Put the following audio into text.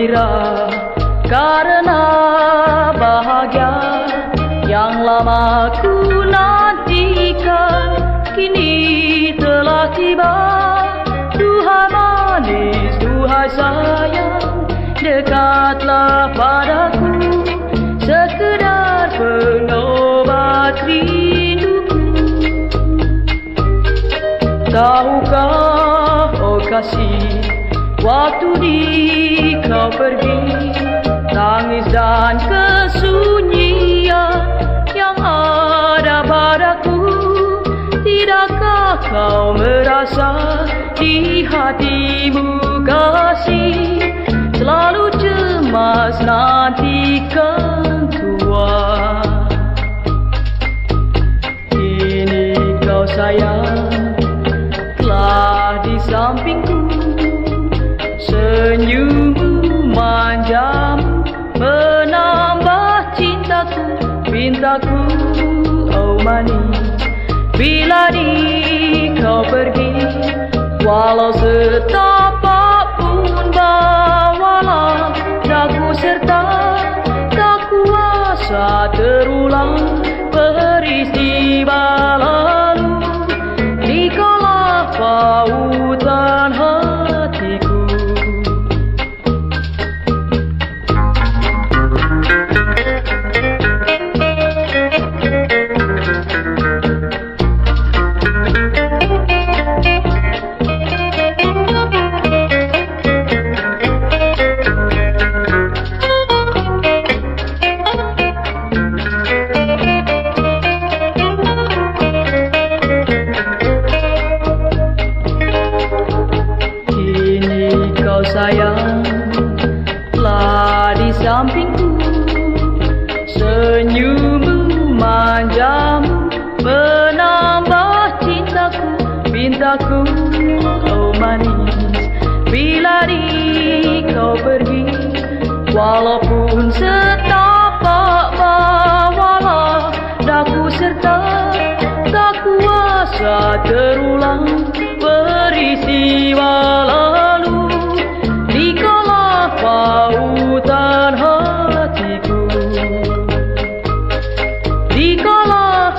gembira karena bahagia yang lama ku nantikan kini telah tiba. Tuhan manis Tuhan sayang dekatlah padaku. Sekedar penobat rinduku. Tahukah oh kasih waktu di hatimu kasih Selalu cemas nantikan tua Kini kau sayang Telah di sampingku. Senyummu manjamu Menambah cintaku. Pintaku oh manis Bila di kau pergi Walau setapak kau manis Bila di kau pergi Walaupun setapak bawala Daku serta tak kuasa terulang Peristiwa lalu Di kala pautan hatiku Di kala